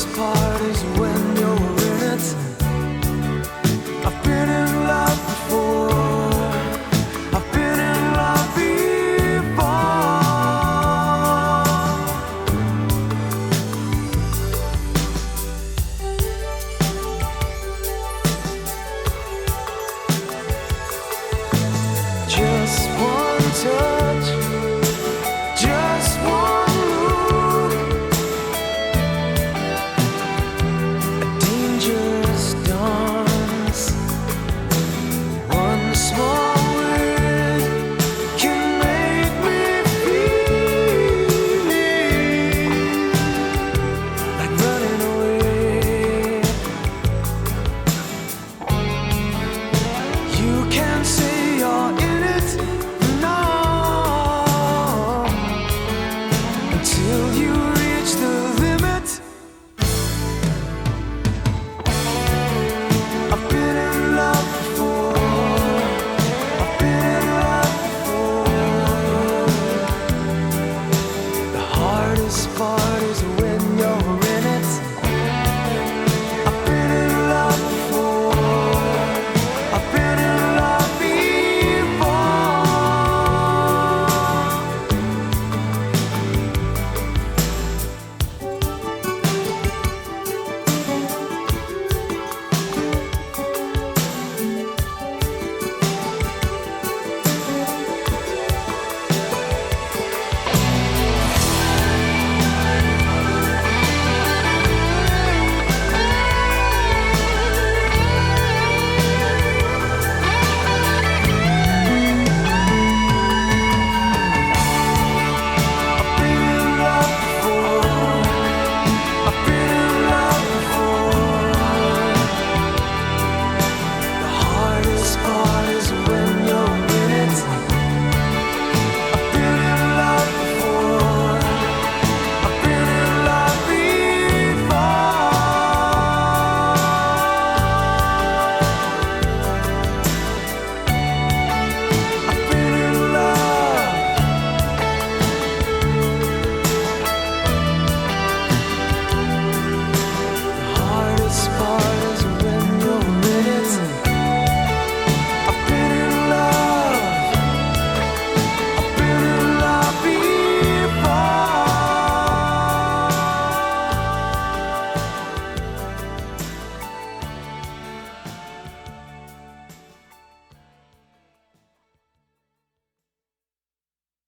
whisper